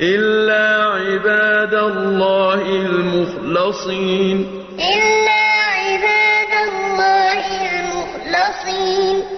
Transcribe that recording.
إلا عباد الله المخلصين. إلا عباد الله المخلصين.